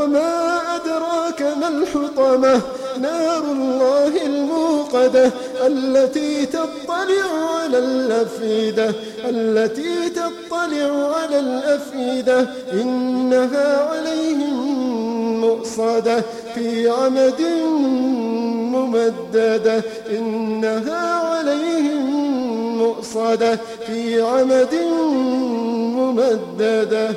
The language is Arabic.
وما أدراك ما الحطمة؟ نار الله الموقدة التي تطلع على الأفئدة التي تطلع على الأفئدة إنها عليهم مؤصدة في عمد ممددة إنها عليهم مؤصدة في عمد ممددة.